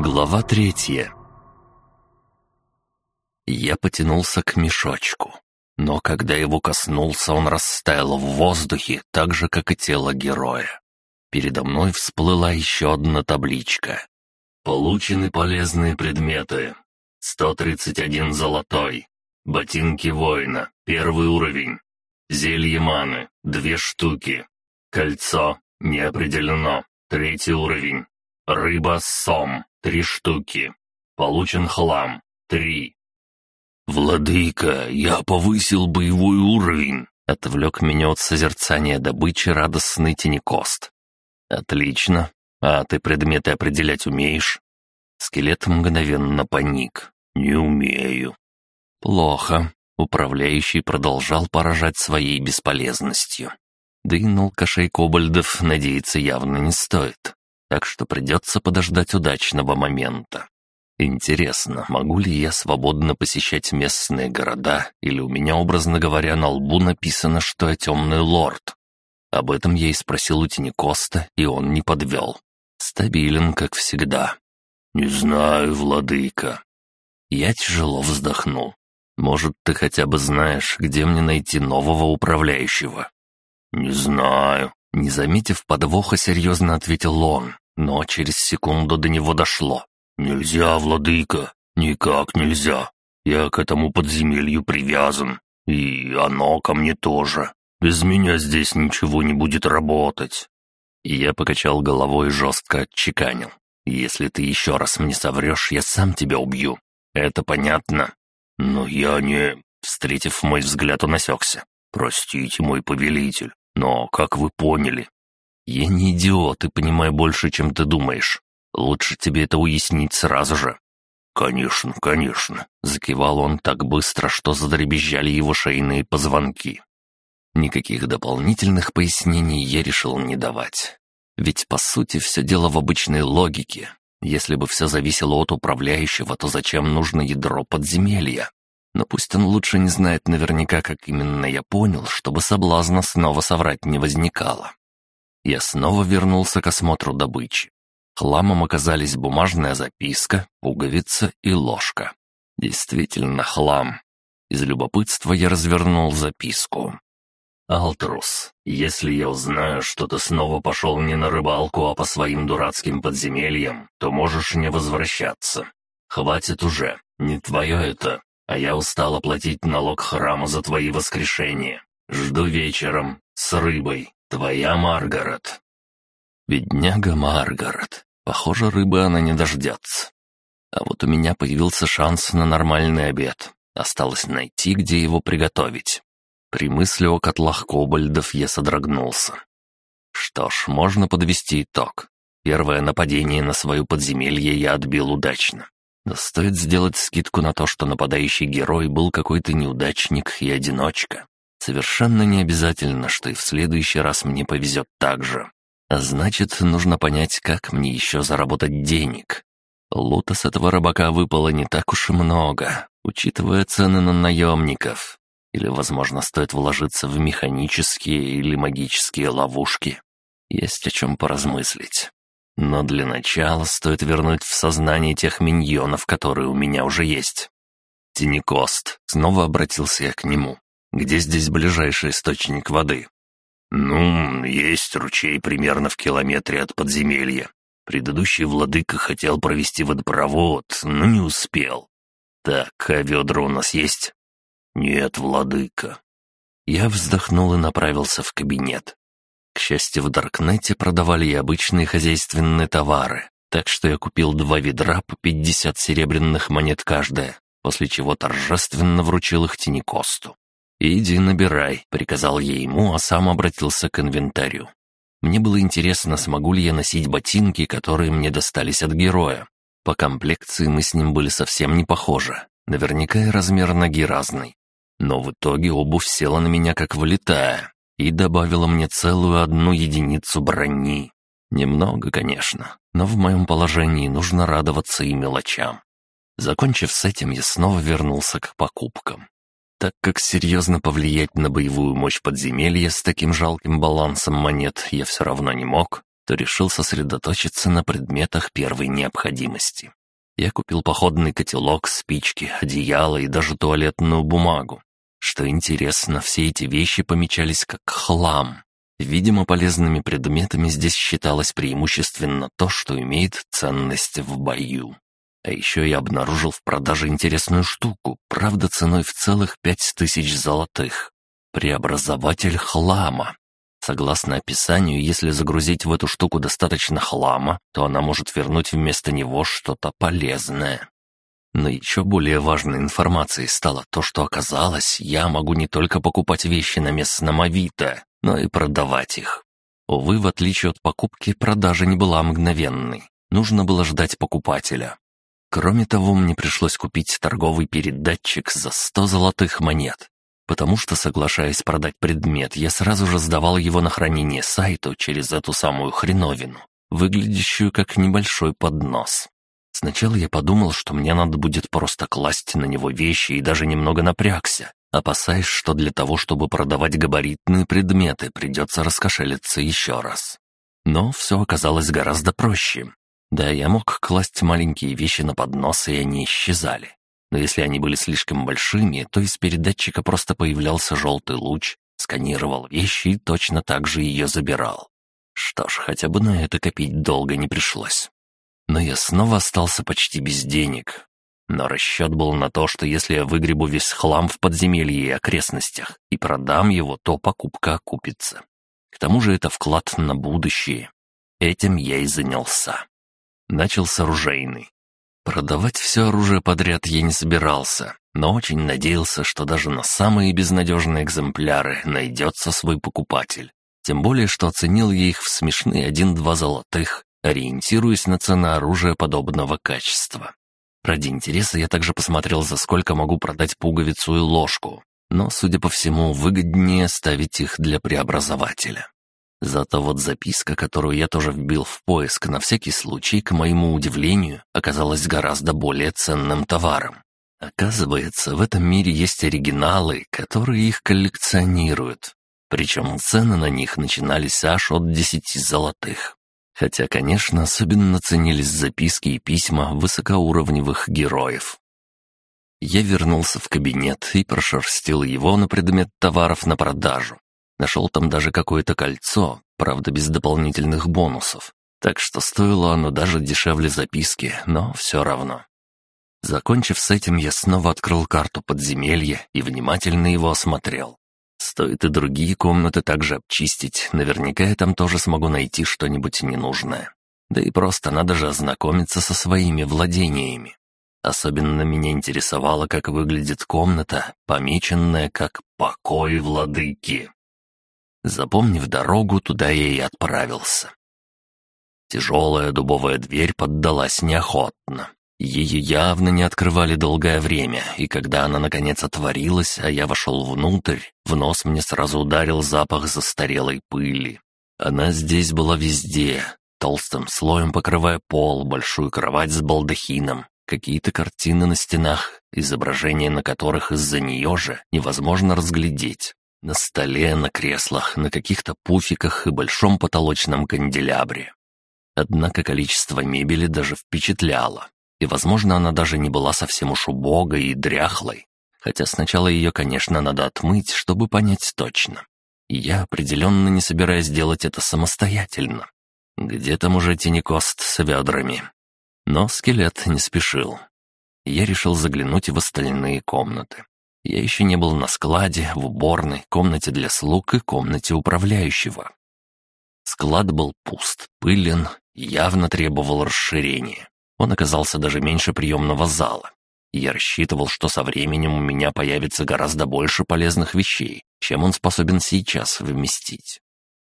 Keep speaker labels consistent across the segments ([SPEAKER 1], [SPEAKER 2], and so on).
[SPEAKER 1] Глава третья Я потянулся к мешочку, но когда его коснулся, он растаял в воздухе, так же, как и тело героя. Передо мной всплыла еще одна табличка. «Получены полезные предметы. 131 золотой. Ботинки воина, первый уровень. Зелье маны, две штуки. Кольцо, не третий уровень. Рыба сом, три штуки. Получен хлам, три. «Владыка, я повысил боевой уровень!» — отвлек меня от созерцания добычи радостный тенекост. «Отлично. А ты предметы определять умеешь?» Скелет мгновенно паник. «Не умею». «Плохо». Управляющий продолжал поражать своей бесполезностью. Да и на алкашей кобальдов надеяться явно не стоит. Так что придется подождать удачного момента. Интересно, могу ли я свободно посещать местные города, или у меня, образно говоря, на лбу написано, что я темный лорд? Об этом я и спросил у Тинекоста, и он не подвел. Стабилен, как всегда. «Не знаю, владыка». Я тяжело вздохнул. «Может, ты хотя бы знаешь, где мне найти нового управляющего?» «Не знаю». Не заметив подвоха, серьезно ответил он, но через секунду до него дошло. «Нельзя, владыка, никак нельзя. Я к этому подземелью привязан, и оно ко мне тоже. Без меня здесь ничего не будет работать». И я покачал головой и жестко отчеканил. «Если ты еще раз мне соврешь, я сам тебя убью. Это понятно?» «Но я не...» Встретив мой взгляд, он осекся. «Простите, мой повелитель, но, как вы поняли...» «Я не идиот и понимаю больше, чем ты думаешь. Лучше тебе это уяснить сразу же». «Конечно, конечно», — закивал он так быстро, что задребезжали его шейные позвонки. Никаких дополнительных пояснений я решил не давать. Ведь, по сути, все дело в обычной логике. Если бы все зависело от управляющего, то зачем нужно ядро подземелья? Но пусть он лучше не знает наверняка, как именно я понял, чтобы соблазна снова соврать не возникало. Я снова вернулся к осмотру добычи. Хламом оказались бумажная записка, пуговица и ложка. Действительно хлам. Из любопытства я развернул записку. «Алтрус, если я узнаю, что ты снова пошел не на рыбалку, а по своим дурацким подземельям, то можешь не возвращаться. Хватит уже, не твое это, а я устал оплатить налог храму за твои воскрешения. Жду вечером, с рыбой, твоя Маргарет». Бедняга Маргарет. Похоже, рыбы она не дождется. А вот у меня появился шанс на нормальный обед. Осталось найти, где его приготовить. При мысли о котлах кобальдов я содрогнулся. Что ж, можно подвести итог. Первое нападение на свое подземелье я отбил удачно. Стоит сделать скидку на то, что нападающий герой был какой-то неудачник и одиночка. Совершенно не обязательно, что и в следующий раз мне повезет так же. А значит, нужно понять, как мне еще заработать денег. Лута с этого рыбака выпало не так уж и много, учитывая цены на наемников. Или, возможно, стоит вложиться в механические или магические ловушки. Есть о чем поразмыслить. Но для начала стоит вернуть в сознание тех миньонов, которые у меня уже есть. Тинекост. Снова обратился я к нему. Где здесь ближайший источник воды? Ну, есть ручей примерно в километре от подземелья. Предыдущий владыка хотел провести водопровод, но не успел. Так, а ведра у нас есть? «Нет, владыка». Я вздохнул и направился в кабинет. К счастью, в Даркнете продавали и обычные хозяйственные товары, так что я купил два ведра по пятьдесят серебряных монет каждое, после чего торжественно вручил их Тинекосту. «Иди набирай», — приказал я ему, а сам обратился к инвентарю. Мне было интересно, смогу ли я носить ботинки, которые мне достались от героя. По комплекции мы с ним были совсем не похожи. Наверняка и размер ноги разный. Но в итоге обувь села на меня как вылетая и добавила мне целую одну единицу брони. Немного, конечно, но в моем положении нужно радоваться и мелочам. Закончив с этим, я снова вернулся к покупкам. Так как серьезно повлиять на боевую мощь подземелья с таким жалким балансом монет я все равно не мог, то решил сосредоточиться на предметах первой необходимости. Я купил походный котелок, спички, одеяло и даже туалетную бумагу. Что интересно, все эти вещи помечались как хлам. Видимо, полезными предметами здесь считалось преимущественно то, что имеет ценность в бою. А еще я обнаружил в продаже интересную штуку, правда ценой в целых пять тысяч золотых. Преобразователь хлама. Согласно описанию, если загрузить в эту штуку достаточно хлама, то она может вернуть вместо него что-то полезное. Но еще более важной информацией стало то, что оказалось, я могу не только покупать вещи на местном Авито, но и продавать их. Увы, в отличие от покупки, продажа не была мгновенной. Нужно было ждать покупателя. Кроме того, мне пришлось купить торговый передатчик за 100 золотых монет, потому что, соглашаясь продать предмет, я сразу же сдавал его на хранение сайту через эту самую хреновину, выглядящую как небольшой поднос. Сначала я подумал, что мне надо будет просто класть на него вещи и даже немного напрягся, опасаясь, что для того, чтобы продавать габаритные предметы, придется раскошелиться еще раз. Но все оказалось гораздо проще. Да, я мог класть маленькие вещи на поднос, и они исчезали. Но если они были слишком большими, то из передатчика просто появлялся желтый луч, сканировал вещи и точно так же ее забирал. Что ж, хотя бы на это копить долго не пришлось. Но я снова остался почти без денег. Но расчет был на то, что если я выгребу весь хлам в подземелье и окрестностях и продам его, то покупка окупится. К тому же это вклад на будущее. Этим я и занялся. Начал с оружейной. Продавать все оружие подряд я не собирался, но очень надеялся, что даже на самые безнадежные экземпляры найдется свой покупатель. Тем более, что оценил я их в смешные один-два золотых, ориентируясь на цены оружия подобного качества. Ради интереса я также посмотрел, за сколько могу продать пуговицу и ложку, но, судя по всему, выгоднее ставить их для преобразователя. Зато вот записка, которую я тоже вбил в поиск на всякий случай, к моему удивлению, оказалась гораздо более ценным товаром. Оказывается, в этом мире есть оригиналы, которые их коллекционируют. Причем цены на них начинались аж от десяти золотых. Хотя, конечно, особенно ценились записки и письма высокоуровневых героев. Я вернулся в кабинет и прошерстил его на предмет товаров на продажу. Нашел там даже какое-то кольцо, правда без дополнительных бонусов. Так что стоило оно даже дешевле записки, но все равно. Закончив с этим, я снова открыл карту подземелья и внимательно его осмотрел. Стоит и другие комнаты также обчистить, наверняка я там тоже смогу найти что-нибудь ненужное. Да и просто надо же ознакомиться со своими владениями. Особенно меня интересовало, как выглядит комната, помеченная как «покой владыки». Запомнив дорогу, туда я и отправился. Тяжелая дубовая дверь поддалась неохотно. Ее явно не открывали долгое время, и когда она наконец отворилась, а я вошел внутрь, в нос мне сразу ударил запах застарелой пыли. Она здесь была везде, толстым слоем покрывая пол, большую кровать с балдахином, какие-то картины на стенах, изображения на которых из-за нее же невозможно разглядеть. На столе, на креслах, на каких-то пуфиках и большом потолочном канделябре. Однако количество мебели даже впечатляло. И, возможно, она даже не была совсем уж убогой и дряхлой. Хотя сначала ее, конечно, надо отмыть, чтобы понять точно. И я определенно не собираюсь делать это самостоятельно. Где там уже тенекост с ведрами? Но скелет не спешил. Я решил заглянуть в остальные комнаты. Я еще не был на складе, в уборной, комнате для слуг и комнате управляющего. Склад был пуст, пылен явно требовал расширения. Он оказался даже меньше приемного зала. я рассчитывал, что со временем у меня появится гораздо больше полезных вещей, чем он способен сейчас вместить.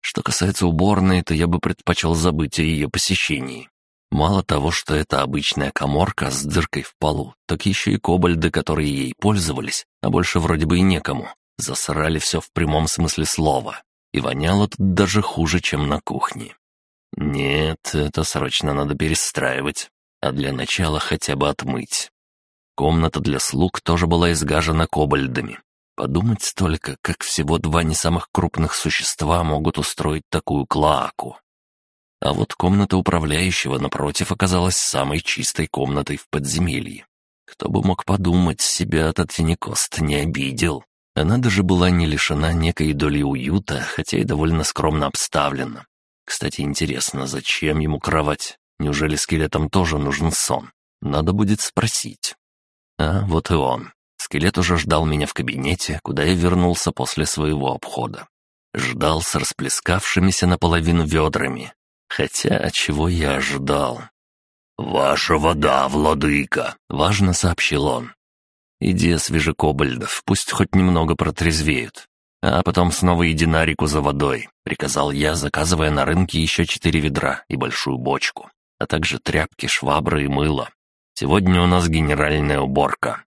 [SPEAKER 1] Что касается уборной, то я бы предпочел забыть о ее посещении. Мало того, что это обычная коморка с дыркой в полу, так еще и кобальды, которые ей пользовались, а больше вроде бы и некому, засрали все в прямом смысле слова. И воняло тут даже хуже, чем на кухне. Нет, это срочно надо перестраивать, а для начала хотя бы отмыть. Комната для слуг тоже была изгажена кобальдами. Подумать только, как всего два не самых крупных существа могут устроить такую клоаку. А вот комната управляющего, напротив, оказалась самой чистой комнатой в подземелье. Кто бы мог подумать, себя этот Финикост не обидел. Она даже была не лишена некой доли уюта, хотя и довольно скромно обставлена. Кстати, интересно, зачем ему кровать? Неужели скелетам тоже нужен сон? Надо будет спросить. А вот и он. Скелет уже ждал меня в кабинете, куда я вернулся после своего обхода. Ждал с расплескавшимися наполовину ведрами. Хотя, чего я ожидал? «Ваша вода, владыка!» — важно сообщил он. «Иди освежи кобальдов, пусть хоть немного протрезвеют. А потом снова иди на реку за водой», — приказал я, заказывая на рынке еще четыре ведра и большую бочку, а также тряпки, швабры и мыло. Сегодня у нас генеральная уборка.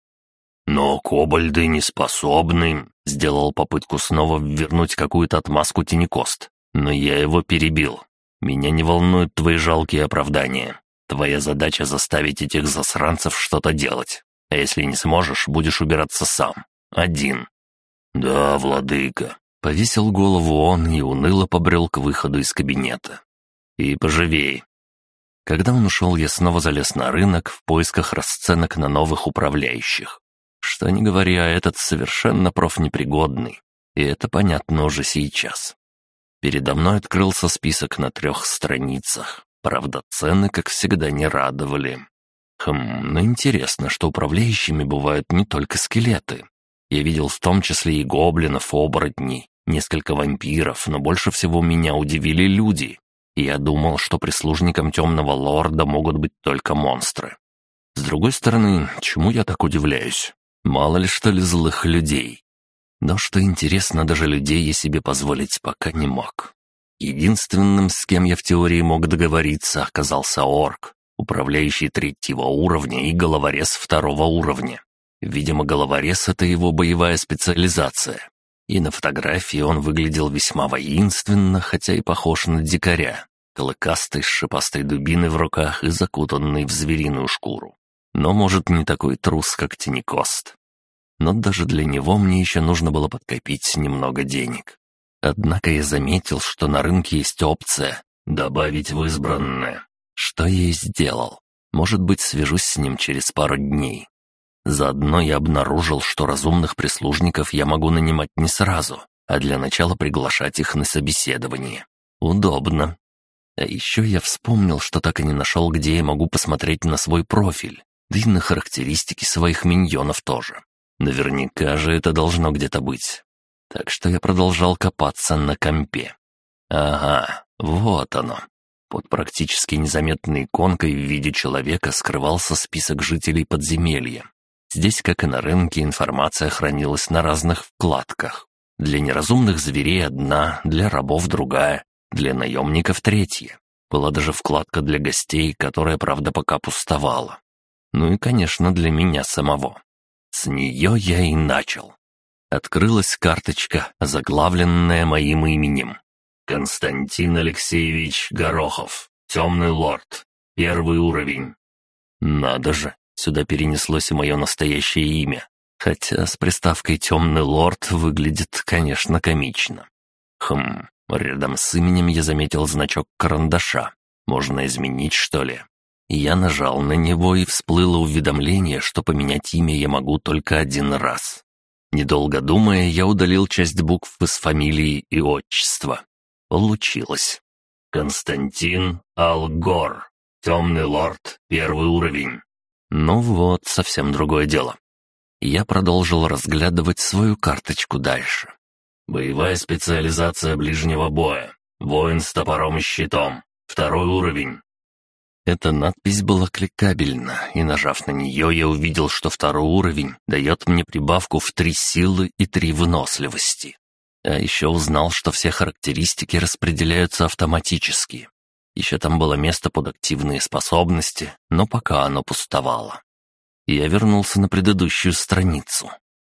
[SPEAKER 1] «Но кобальды не способны», — сделал попытку снова вернуть какую-то отмазку Тинекост. Но я его перебил. «Меня не волнуют твои жалкие оправдания. Твоя задача заставить этих засранцев что-то делать. А если не сможешь, будешь убираться сам. Один». «Да, владыка», — повесил голову он и уныло побрел к выходу из кабинета. «И поживей». Когда он ушел, я снова залез на рынок в поисках расценок на новых управляющих. Что не говоря, этот совершенно профнепригодный. И это понятно уже сейчас. Передо мной открылся список на трех страницах. Правда, цены, как всегда, не радовали. Хм, но интересно, что управляющими бывают не только скелеты. Я видел в том числе и гоблинов, оборотней, несколько вампиров, но больше всего меня удивили люди. Я думал, что прислужником темного лорда могут быть только монстры. С другой стороны, чему я так удивляюсь? Мало ли что ли злых людей. Но что интересно, даже людей я себе позволить пока не мог. Единственным, с кем я в теории мог договориться, оказался орк, управляющий третьего уровня и головорез второго уровня. Видимо, головорез — это его боевая специализация. И на фотографии он выглядел весьма воинственно, хотя и похож на дикаря. Клыкастый, с шипастой дубиной в руках и закутанный в звериную шкуру. Но, может, не такой трус, как Тинекост но даже для него мне еще нужно было подкопить немного денег. Однако я заметил, что на рынке есть опция «добавить в избранное», что я и сделал. Может быть, свяжусь с ним через пару дней. Заодно я обнаружил, что разумных прислужников я могу нанимать не сразу, а для начала приглашать их на собеседование. Удобно. А еще я вспомнил, что так и не нашел, где я могу посмотреть на свой профиль, да и на характеристики своих миньонов тоже. Наверняка же это должно где-то быть. Так что я продолжал копаться на компе. Ага, вот оно. Под практически незаметной иконкой в виде человека скрывался список жителей подземелья. Здесь, как и на рынке, информация хранилась на разных вкладках. Для неразумных зверей одна, для рабов другая, для наемников третья. Была даже вкладка для гостей, которая, правда, пока пустовала. Ну и, конечно, для меня самого. С нее я и начал. Открылась карточка, заглавленная моим именем. Константин Алексеевич Горохов, темный лорд, первый уровень. Надо же, сюда перенеслось и мое настоящее имя. Хотя с приставкой «темный лорд» выглядит, конечно, комично. Хм, рядом с именем я заметил значок карандаша. Можно изменить, что ли? Я нажал на него, и всплыло уведомление, что поменять имя я могу только один раз. Недолго думая, я удалил часть букв из фамилии и отчества. Получилось. Константин Алгор. Темный лорд, первый уровень. Ну вот, совсем другое дело. Я продолжил разглядывать свою карточку дальше. Боевая специализация ближнего боя. Воин с топором и щитом. Второй уровень. Эта надпись была кликабельна, и нажав на нее, я увидел, что второй уровень дает мне прибавку в три силы и три выносливости. А еще узнал, что все характеристики распределяются автоматически. Еще там было место под активные способности, но пока оно пустовало. Я вернулся на предыдущую страницу.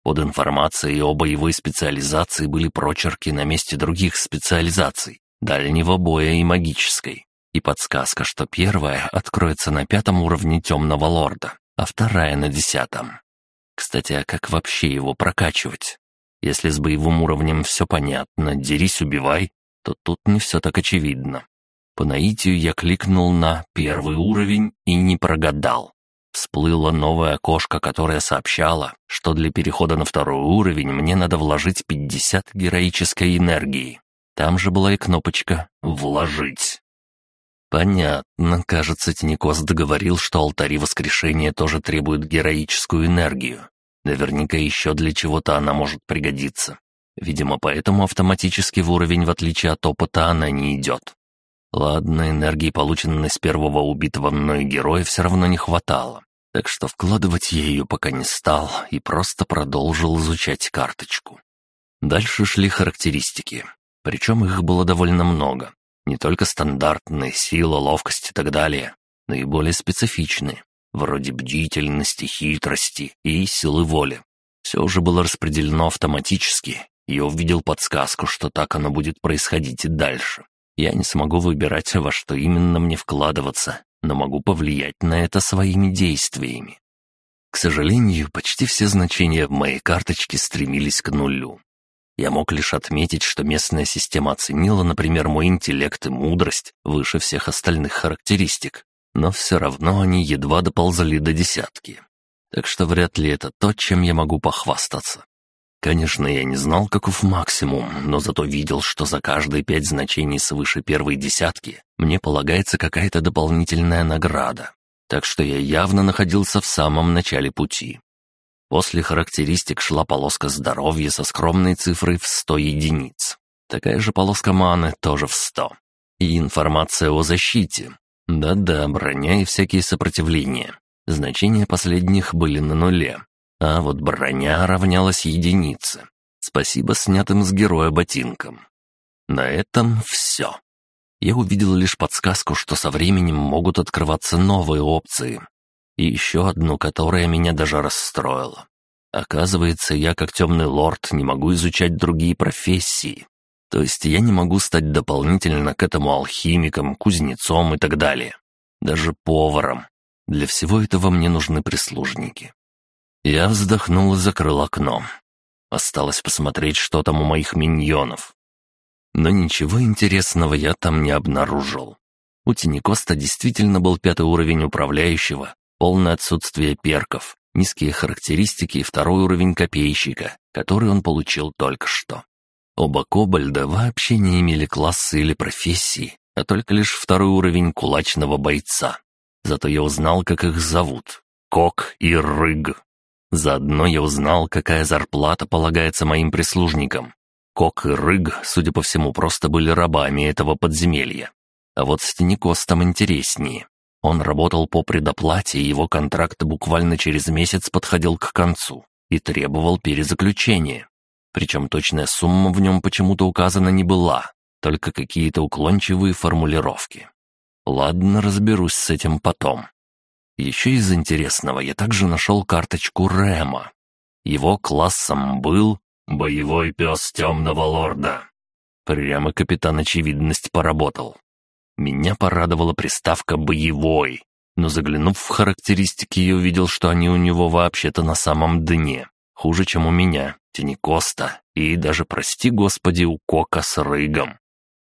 [SPEAKER 1] Под информацией о боевой специализации были прочерки на месте других специализаций, дальнего боя и магической. И подсказка, что первая откроется на пятом уровне темного лорда, а вторая на десятом. Кстати, а как вообще его прокачивать? Если с боевым уровнем все понятно, дерись, убивай, то тут не все так очевидно. По наитию я кликнул на «Первый уровень» и не прогадал. Всплыло новое окошко, которое сообщало, что для перехода на второй уровень мне надо вложить 50 героической энергии. Там же была и кнопочка «Вложить». Понятно, кажется, Тинекос договорил, что алтари воскрешения тоже требуют героическую энергию. Наверняка еще для чего-то она может пригодиться. Видимо, поэтому автоматически в уровень, в отличие от опыта, она не идет. Ладно, энергии, полученной с первого убитого мной героя, все равно не хватало. Так что вкладывать я ее пока не стал и просто продолжил изучать карточку. Дальше шли характеристики. Причем их было довольно много. Не только стандартные, сила, ловкость и так далее, но и более специфичные, вроде бдительности, хитрости и силы воли. Все уже было распределено автоматически, я увидел подсказку, что так оно будет происходить и дальше. Я не смогу выбирать, во что именно мне вкладываться, но могу повлиять на это своими действиями. К сожалению, почти все значения в моей карточке стремились к нулю. Я мог лишь отметить, что местная система оценила, например, мой интеллект и мудрость выше всех остальных характеристик, но все равно они едва доползали до десятки. Так что вряд ли это то, чем я могу похвастаться. Конечно, я не знал, каков максимум, но зато видел, что за каждые пять значений свыше первой десятки мне полагается какая-то дополнительная награда. Так что я явно находился в самом начале пути. После характеристик шла полоска здоровья со скромной цифрой в 100 единиц. Такая же полоска маны тоже в 100. И информация о защите. Да-да, броня и всякие сопротивления. Значения последних были на нуле, а вот броня равнялась единице. Спасибо снятым с героя ботинкам. На этом все. Я увидел лишь подсказку, что со временем могут открываться новые опции. И еще одну, которая меня даже расстроила. Оказывается, я, как темный лорд, не могу изучать другие профессии. То есть я не могу стать дополнительно к этому алхимиком, кузнецом и так далее. Даже поваром. Для всего этого мне нужны прислужники. Я вздохнул и закрыл окно. Осталось посмотреть, что там у моих миньонов. Но ничего интересного я там не обнаружил. У Тинекоста действительно был пятый уровень управляющего, полное отсутствие перков, низкие характеристики и второй уровень копейщика, который он получил только что. Оба кобальда вообще не имели класса или профессии, а только лишь второй уровень кулачного бойца. Зато я узнал, как их зовут. Кок и Рыг. Заодно я узнал, какая зарплата полагается моим прислужникам. Кок и Рыг, судя по всему, просто были рабами этого подземелья. А вот с Тинекостом интереснее. Он работал по предоплате, и его контракт буквально через месяц подходил к концу и требовал перезаключения. Причем точная сумма в нем почему-то указана не была, только какие-то уклончивые формулировки. Ладно, разберусь с этим потом. Еще из интересного я также нашел карточку Рема. Его классом был «Боевой пес темного лорда». Прямо капитан очевидность поработал. Меня порадовала приставка «боевой», но заглянув в характеристики, я увидел, что они у него вообще-то на самом дне. Хуже, чем у меня, Тени Коста и даже, прости господи, у Кока с Рыгом.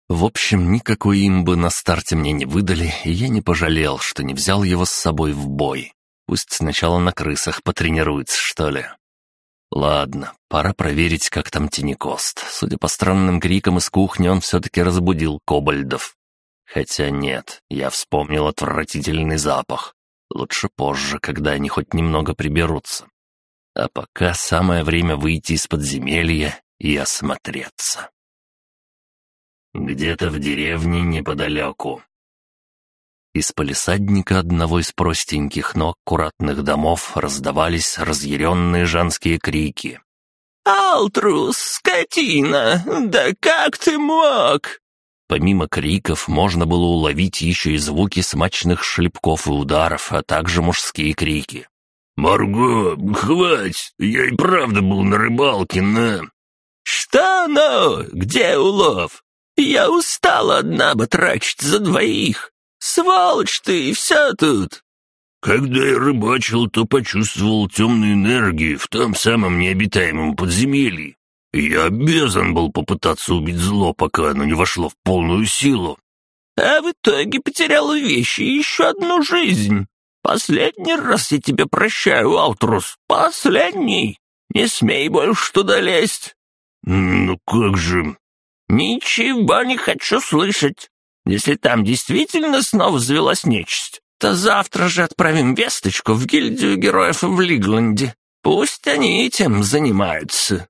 [SPEAKER 1] В общем, никакой имбы на старте мне не выдали, и я не пожалел, что не взял его с собой в бой. Пусть сначала на крысах потренируется, что ли. Ладно, пора проверить, как там Тинекост. Судя по странным крикам из кухни, он все-таки разбудил кобальдов. Хотя нет, я вспомнил отвратительный запах. Лучше позже, когда они хоть немного приберутся. А пока самое время выйти из подземелья и осмотреться. Где-то в деревне неподалеку. Из полисадника одного из простеньких, но аккуратных домов раздавались разъяренные женские крики.
[SPEAKER 2] «Алтрус, скотина! Да как ты мог?»
[SPEAKER 1] Помимо криков можно было уловить еще и звуки смачных шлепков и ударов, а также мужские крики.
[SPEAKER 3] «Марго, хватит! Я и правда был на рыбалке, на...»
[SPEAKER 2] «Что ну? Где улов? Я устала одна батрачить за двоих. Сволочь ты, и все тут.
[SPEAKER 3] Когда я рыбачил, то почувствовал темную энергию в том самом необитаемом подземелье. Я обязан был попытаться убить зло, пока оно не вошло в полную силу.
[SPEAKER 2] а в итоге потерял вещи и еще одну жизнь. Последний раз я тебе прощаю, Аутрус, последний. Не смей больше туда лезть».
[SPEAKER 3] «Ну как же...»
[SPEAKER 2] «Ничего не хочу слышать. Если там действительно снова завелась нечисть, то завтра же отправим весточку в гильдию героев в Лигланде. Пусть они этим занимаются».